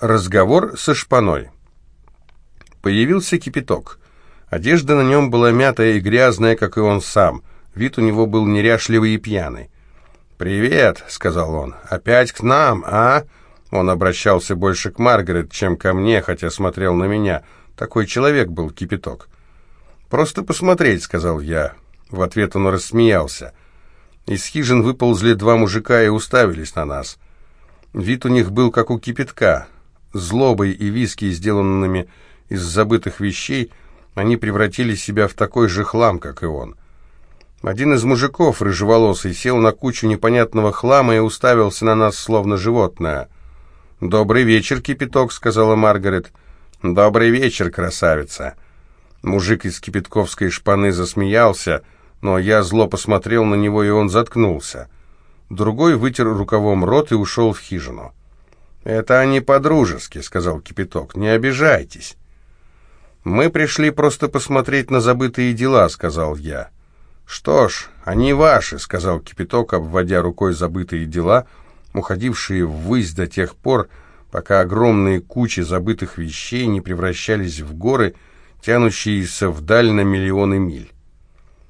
Разговор со шпаной. Появился кипяток. Одежда на нем была мятая и грязная, как и он сам. Вид у него был неряшливый и пьяный. «Привет», — сказал он, — «опять к нам, а?» Он обращался больше к Маргарет, чем ко мне, хотя смотрел на меня. Такой человек был кипяток. «Просто посмотреть», — сказал я. В ответ он рассмеялся. Из хижин выползли два мужика и уставились на нас. Вид у них был как у кипятка злобой и виски, сделанными из забытых вещей, они превратили себя в такой же хлам, как и он. Один из мужиков, рыжеволосый, сел на кучу непонятного хлама и уставился на нас, словно животное. «Добрый вечер, кипяток», — сказала Маргарет. «Добрый вечер, красавица». Мужик из кипятковской шпаны засмеялся, но я зло посмотрел на него, и он заткнулся. Другой вытер рукавом рот и ушел в хижину. «Это они по-дружески», — сказал Кипяток. «Не обижайтесь». «Мы пришли просто посмотреть на забытые дела», — сказал я. «Что ж, они ваши», — сказал Кипяток, обводя рукой забытые дела, уходившие ввысь до тех пор, пока огромные кучи забытых вещей не превращались в горы, тянущиеся вдаль на миллионы миль.